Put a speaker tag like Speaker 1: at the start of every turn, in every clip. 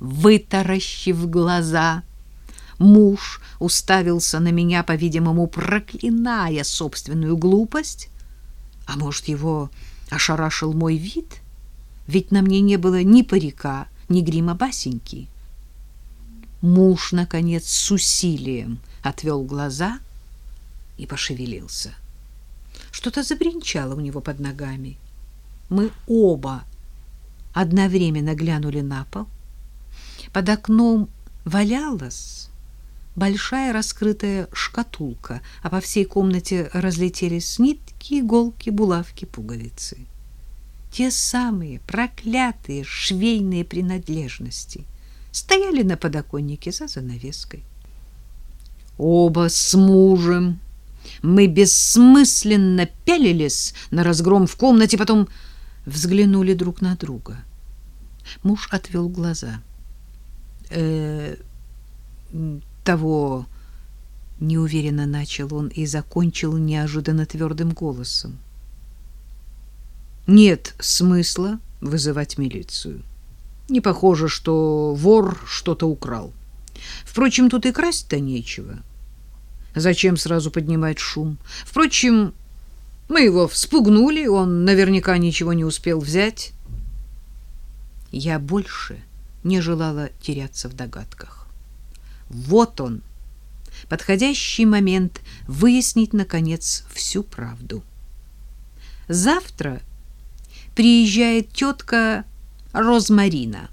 Speaker 1: вытаращив глаза. Муж уставился на меня, по-видимому, проклиная собственную глупость. А может, его ошарашил мой вид? Ведь на мне не было ни парика, ни грима басеньки. Муж, наконец, с усилием отвел глаза и пошевелился. Что-то забринчало у него под ногами. Мы оба одновременно глянули на пол. Под окном валялась большая раскрытая шкатулка, а по всей комнате разлетелись нитки, иголки, булавки, пуговицы. Те самые проклятые швейные принадлежности стояли на подоконнике за занавеской. Оба с мужем мы бессмысленно пялились на разгром в комнате, потом взглянули друг на друга. Муж отвел глаза. Э, того неуверенно начал он и закончил неожиданно твердым голосом. Нет смысла вызывать милицию. Не похоже, что вор что-то украл. Впрочем, тут и красть-то нечего. Зачем сразу поднимать шум? Впрочем, мы его вспугнули, он наверняка ничего не успел взять. Я больше не желала теряться в догадках. Вот он, подходящий момент выяснить, наконец, всю правду. Завтра приезжает тетка Розмарина,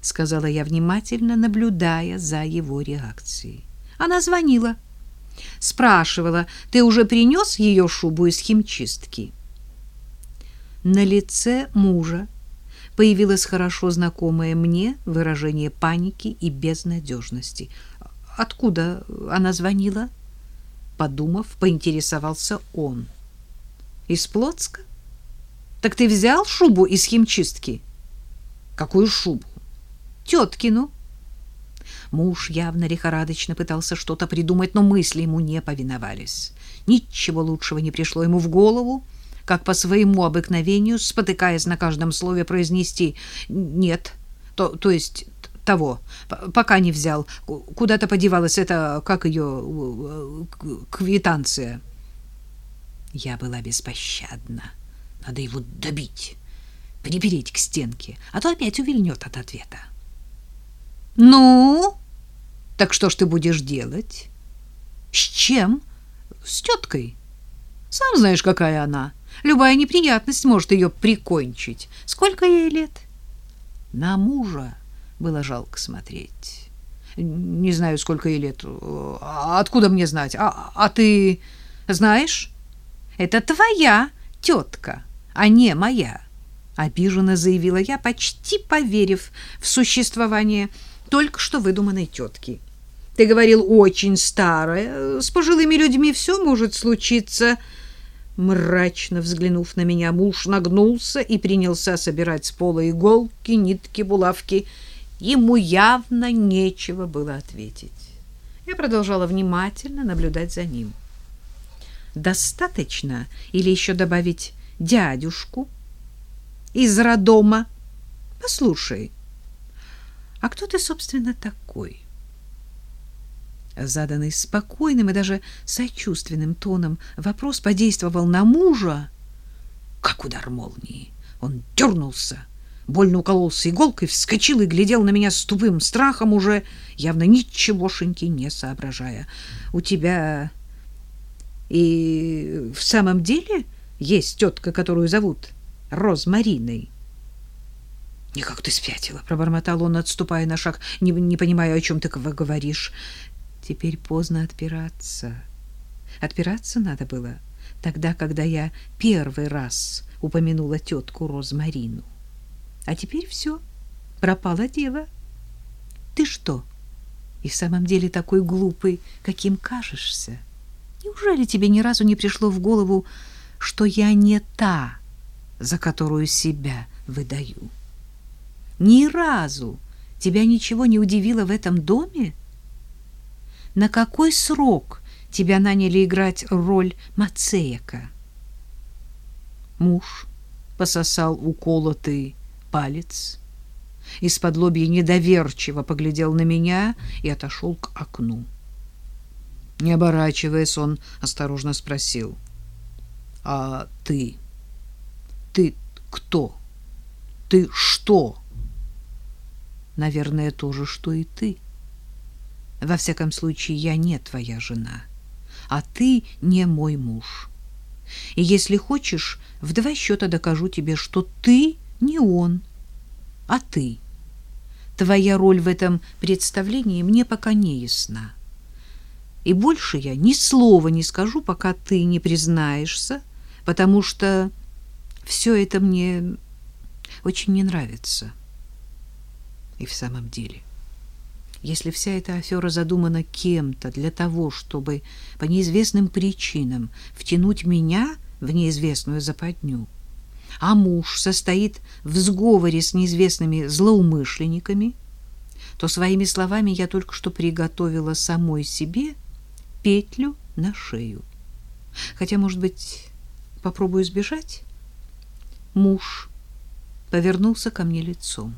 Speaker 1: сказала я внимательно, наблюдая за его реакцией. Она звонила спрашивала, ты уже принес ее шубу из химчистки? На лице мужа появилось хорошо знакомое мне выражение паники и безнадежности. Откуда она звонила? Подумав, поинтересовался он. Из Плотска? Так ты взял шубу из химчистки? Какую шубу? Теткину. Муж явно лихорадочно пытался что-то придумать, но мысли ему не повиновались. Ничего лучшего не пришло ему в голову, как по своему обыкновению, спотыкаясь на каждом слове, произнести «нет», то, то есть того, пока не взял. Куда-то подевалась эта, как ее, квитанция. Я была беспощадна. Надо его добить, припереть к стенке, а то опять увильнет от ответа. «Ну?» Так что ж ты будешь делать? С чем? С теткой. Сам знаешь, какая она. Любая неприятность может ее прикончить. Сколько ей лет? На мужа было жалко смотреть. Не знаю, сколько ей лет. А откуда мне знать? А, а ты знаешь? Это твоя тетка, а не моя. Обиженно заявила я, почти поверив в существование только что выдуманной тетки. Ты говорил, очень старая. С пожилыми людьми все может случиться. Мрачно взглянув на меня, муж нагнулся и принялся собирать с пола иголки, нитки, булавки. Ему явно нечего было ответить. Я продолжала внимательно наблюдать за ним. Достаточно или еще добавить дядюшку из родома? Послушай, а кто ты, собственно, такой? Заданный спокойным и даже сочувственным тоном вопрос подействовал на мужа, как удар молнии. Он дернулся, больно укололся иголкой, вскочил и глядел на меня с тупым страхом, уже явно ничегошеньки не соображая. «У тебя и в самом деле есть тетка, которую зовут Розмариной?» «Никак ты спятила», — пробормотал он, отступая на шаг, не, не понимая, о чем ты говоришь. Теперь поздно отпираться. Отпираться надо было тогда, когда я первый раз упомянула тетку Розмарину. А теперь все, пропала дева. Ты что, и в самом деле такой глупый, каким кажешься? Неужели тебе ни разу не пришло в голову, что я не та, за которую себя выдаю? Ни разу тебя ничего не удивило в этом доме? — на какой срок тебя наняли играть роль Мацеяка? Муж пососал уколотый палец, из-под лобья недоверчиво поглядел на меня и отошел к окну. Не оборачиваясь, он осторожно спросил. — А ты? Ты кто? Ты что? — Наверное, то же, что и ты. Во всяком случае, я не твоя жена, а ты не мой муж. И если хочешь, в два счета докажу тебе, что ты не он, а ты. Твоя роль в этом представлении мне пока не ясна. И больше я ни слова не скажу, пока ты не признаешься, потому что все это мне очень не нравится. И в самом деле, если вся эта афера задумана кем-то для того, чтобы по неизвестным причинам втянуть меня в неизвестную западню, а муж состоит в сговоре с неизвестными злоумышленниками, то своими словами я только что приготовила самой себе петлю на шею. Хотя, может быть, попробую сбежать? Муж повернулся ко мне лицом.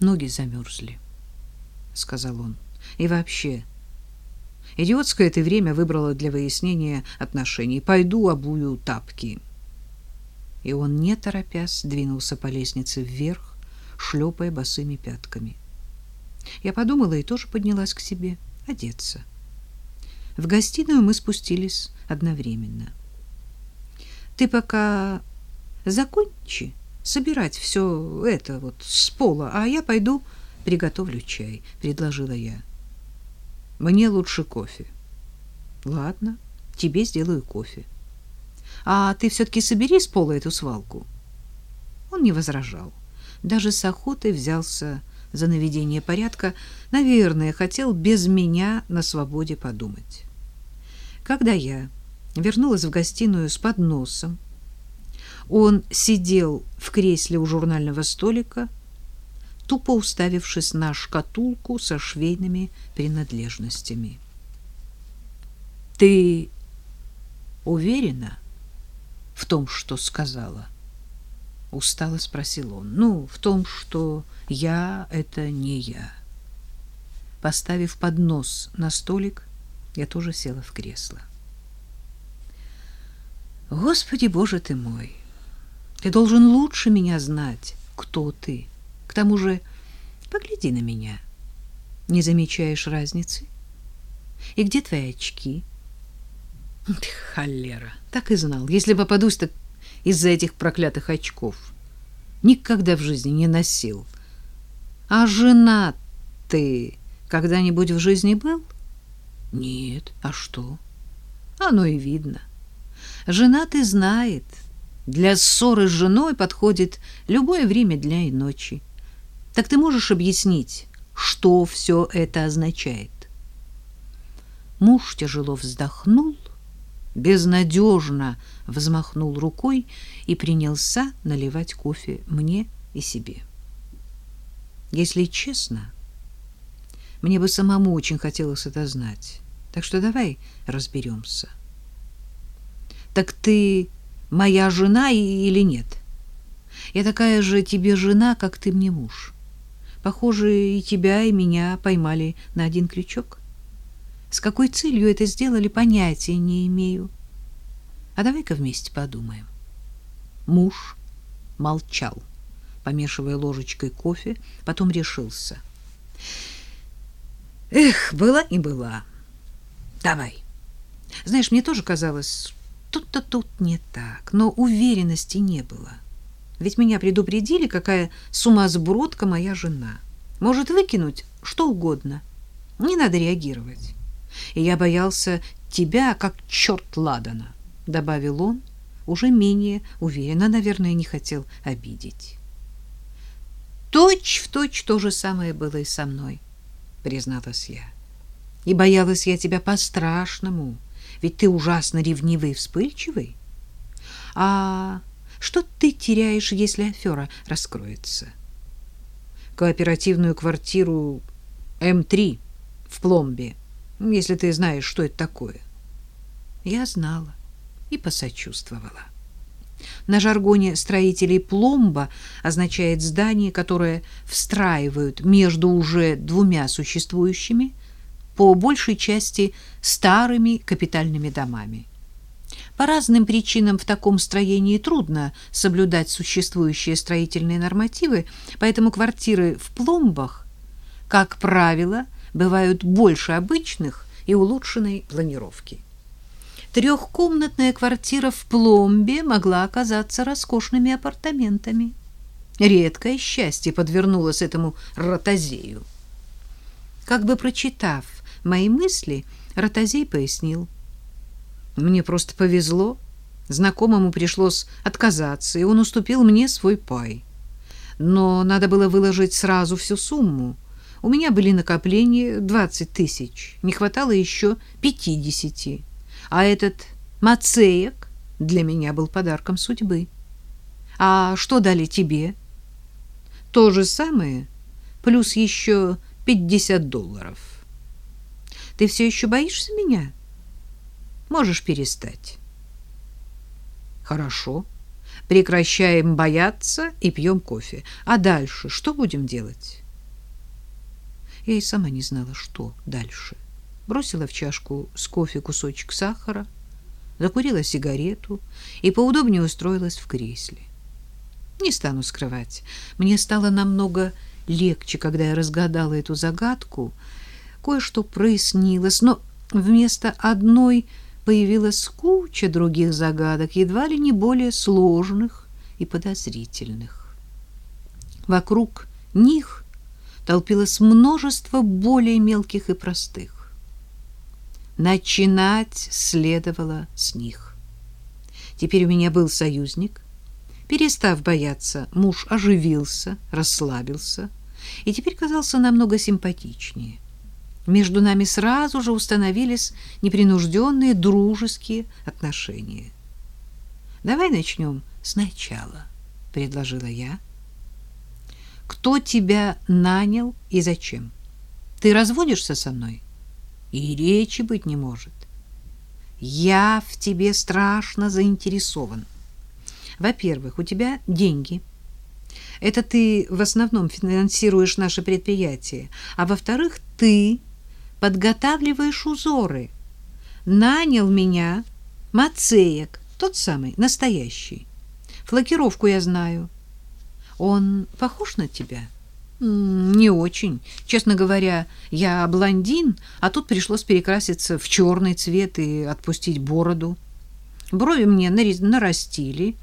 Speaker 1: Ноги замерзли, — сказал он. И вообще, идиотское ты время выбрала для выяснения отношений. Пойду обую тапки. И он, не торопясь, двинулся по лестнице вверх, шлепая босыми пятками. Я подумала и тоже поднялась к себе одеться. В гостиную мы спустились одновременно. Ты пока закончи собирать все это вот с пола, а я пойду приготовлю чай, предложила я. Мне лучше кофе. Ладно, тебе сделаю кофе. А ты все таки собери с пола эту свалку. Он не возражал. Даже с охотой взялся за наведение порядка, наверное, хотел без меня на свободе подумать. Когда я вернулась в гостиную с подносом, он сидел в кресле у журнального столика, тупо уставившись на шкатулку со швейными принадлежностями. «Ты уверена в том, что сказала?» — устало спросил он. «Ну, в том, что я — это не я». Поставив поднос на столик, я тоже села в кресло. Господи Боже ты мой! Ты должен лучше меня знать, кто ты. К тому же, погляди на меня. Не замечаешь разницы? И где твои очки? Холера, так и знал. Если попадусь, так из-за этих проклятых очков. Никогда в жизни не носил. А жена ты когда-нибудь в жизни был? — нет, а что? Оно и видно. Жена ты знает. Для ссоры с женой подходит любое время дня и ночи. Так ты можешь объяснить, что все это означает? Муж тяжело вздохнул, безнадежно взмахнул рукой и принялся наливать кофе мне и себе. Если честно, мне бы самому очень хотелось это знать. Так что давай разберемся. Так ты моя жена или нет? Я такая же тебе жена, как ты мне муж. Похоже, и тебя, и меня поймали на один крючок. С какой целью это сделали, понятия не имею. А давай-ка вместе подумаем. Муж молчал, помешивая ложечкой кофе, потом решился — Эх, была и была. Давай. Знаешь, мне тоже казалось, тут-то тут не так, но уверенности не было. Ведь меня предупредили, какая сумасбродка моя жена. Может выкинуть что угодно. Не надо реагировать. И я боялся тебя, как черт ладана, — добавил он, уже менее уверенно, наверное, не хотел обидеть. Точь в точь то же самое было и со мной. — призналась я. И боялась я тебя по-страшному, ведь ты ужасно ревнивый и вспыльчивый. А что ты теряешь, если афера раскроется? Кооперативную квартиру М3 в Пломбе, если ты знаешь, что это такое. Я знала и посочувствовала. На жаргоне строителей пломба означает здание, которое встраивают между уже двумя существующими, по большей части старыми капитальными домами. По разным причинам в таком строении трудно соблюдать существующие строительные нормативы, поэтому квартиры в пломбах, как правило, бывают больше обычных и улучшенной планировки. Трехкомнатная квартира в пломбе могла оказаться роскошными апартаментами. Редкое счастье подвернулось этому ротозею. Как бы прочитав мои мысли, ротозей пояснил. Мне просто повезло. Знакомому пришлось отказаться, и он уступил мне свой пай. Но надо было выложить сразу всю сумму. У меня были накопления 20 тысяч, не хватало еще 50 а этот Мацеек для меня был подарком судьбы. А что дали тебе? То же самое, плюс еще пятьдесят долларов. Ты все еще боишься меня? Можешь перестать. Хорошо. Прекращаем бояться и пьем кофе. А дальше что будем делать? Я и сама не знала, что дальше. — бросила в чашку с кофе кусочек сахара, закурила сигарету и поудобнее устроилась в кресле. Не стану скрывать, мне стало намного легче, когда я разгадала эту загадку. Кое-что прояснилось, но вместо одной появилась куча других загадок, едва ли не более сложных и подозрительных. Вокруг них толпилось множество более мелких и простых. Начинать следовало с них. Теперь у меня был союзник. Перестав бояться, муж оживился, расслабился и теперь казался намного симпатичнее. Между нами сразу же установились непринужденные дружеские отношения. «Давай начнем сначала», — предложила я. «Кто тебя нанял и зачем? Ты разводишься со мной?» и речи быть не может. Я в тебе страшно заинтересован. Во-первых, у тебя деньги. Это ты в основном финансируешь наше предприятие. А во-вторых, ты подготавливаешь узоры. Нанял меня Мацеек, тот самый, настоящий. Флокировку я знаю. Он похож на тебя?» Не очень. Честно говоря, я блондин, а тут пришлось перекраситься в черный цвет и отпустить бороду. Брови мне нарастили.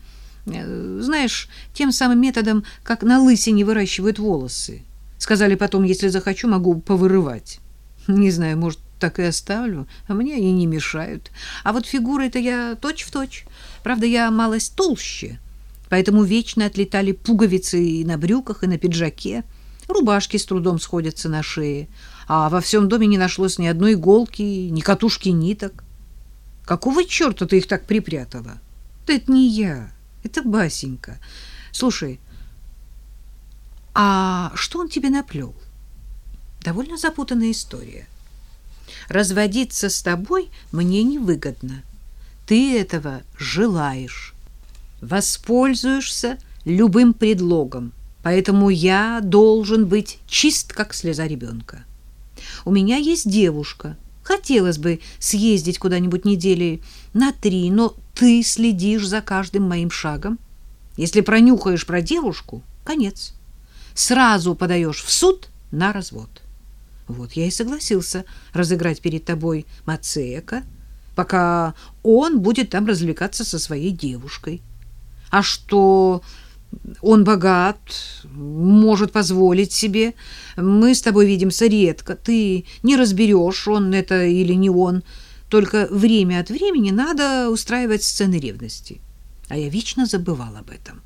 Speaker 1: Э, знаешь, тем самым методом, как на лысине выращивают волосы. Сказали потом, если захочу, могу повырывать. Не знаю, может, так и оставлю, а мне они не мешают. А вот фигурой-то я точь-в-точь. Точь. Правда, я малость толще, поэтому вечно отлетали пуговицы и на брюках, и на пиджаке. Рубашки с трудом сходятся на шее, а во всем доме не нашлось ни одной иголки, ни катушки ниток. Какого черта ты их так припрятала? Да это не я, это Басенька. Слушай, а что он тебе наплел? Довольно запутанная история. Разводиться с тобой мне невыгодно. Ты этого желаешь. Воспользуешься любым предлогом поэтому я должен быть чист, как слеза ребенка. У меня есть девушка. Хотелось бы съездить куда-нибудь недели на три, но ты следишь за каждым моим шагом. Если пронюхаешь про девушку, конец. Сразу подаешь в суд на развод. Вот я и согласился разыграть перед тобой Мацеяка, пока он будет там развлекаться со своей девушкой. А что он богат, может позволить себе. Мы с тобой видимся редко. Ты не разберешь, он это или не он. Только время от времени надо устраивать сцены ревности. А я вечно забывал об этом.